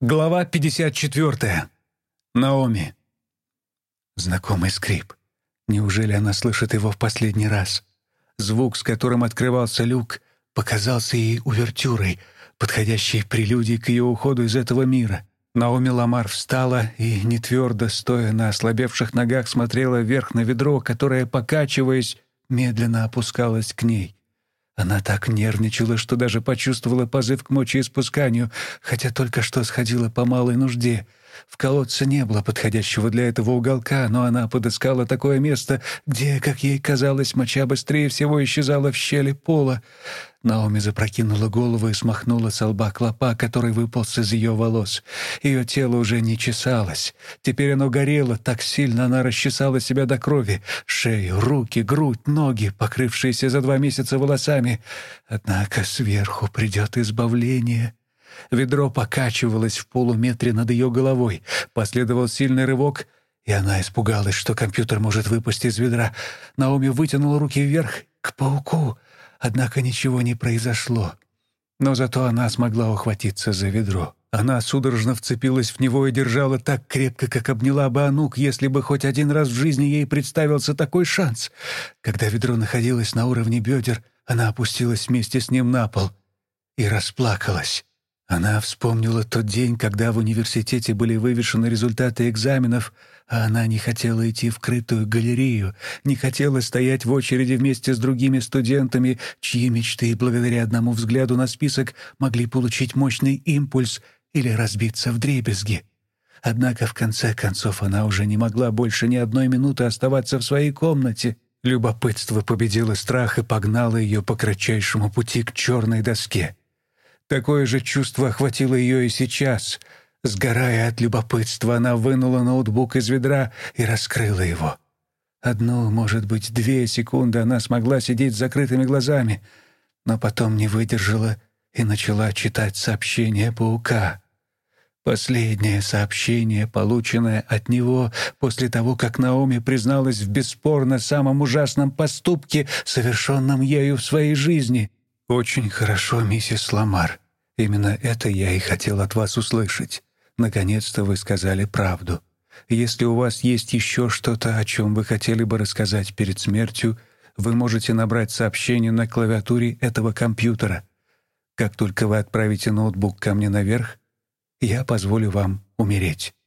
Глава 54. Наоми. Знакомый скрип. Неужели она слышит его в последний раз? Звук, с которым открывался люк, показался ей увертюрой, подходящей прелюдией к ее уходу из этого мира. Наоми Ламар встала и, не твердо стоя на ослабевших ногах, смотрела вверх на ведро, которое, покачиваясь, медленно опускалось к ней. Она так нервничала, что даже почувствовала позыв к мочеиспусканию, хотя только что сходила по малой нужде. В колодце не было подходящего для этого уголка, но она подыскала такое место, где, как ей казалось, моча быстрее всего исчезала в щели пола. Наоми запрокинула голову и смахнула с лба клопа, который выполз из ее волос. Ее тело уже не чесалось. Теперь оно горело, так сильно она расчесала себя до крови. Шею, руки, грудь, ноги, покрывшиеся за два месяца волосами. Однако сверху придет избавление. Ведро покачивалось в полуметре над ее головой. Последовал сильный рывок, и она испугалась, что компьютер может выпасть из ведра. Наоми вытянула руки вверх к пауку, однако ничего не произошло. Но зато она смогла ухватиться за ведро. Она судорожно вцепилась в него и держала так крепко, как обняла бы Анук, если бы хоть один раз в жизни ей представился такой шанс. Когда ведро находилось на уровне бедер, она опустилась вместе с ним на пол и расплакалась. Она вспомнила тот день, когда в университете были вывешены результаты экзаменов, а она не хотела идти в крытую галерею, не хотела стоять в очереди вместе с другими студентами, чьи мечты, благодаря одному взгляду на список, могли получить мощный импульс или разбиться в дребезги. Однако в конце концов она уже не могла больше ни одной минуты оставаться в своей комнате. Любопытство победило страх и погнало ее по кратчайшему пути к черной доске. Такое же чувство охватило ее и сейчас. Сгорая от любопытства, она вынула ноутбук из ведра и раскрыла его. Одну, может быть, две секунды она смогла сидеть с закрытыми глазами, но потом не выдержала и начала читать сообщение паука. Последнее сообщение, полученное от него после того, как Наоми призналась в бесспорно самом ужасном поступке, совершенном ею в своей жизни — «Очень хорошо, миссис Ламар. Именно это я и хотел от вас услышать. Наконец-то вы сказали правду. Если у вас есть еще что-то, о чем вы хотели бы рассказать перед смертью, вы можете набрать сообщение на клавиатуре этого компьютера. Как только вы отправите ноутбук ко мне наверх, я позволю вам умереть».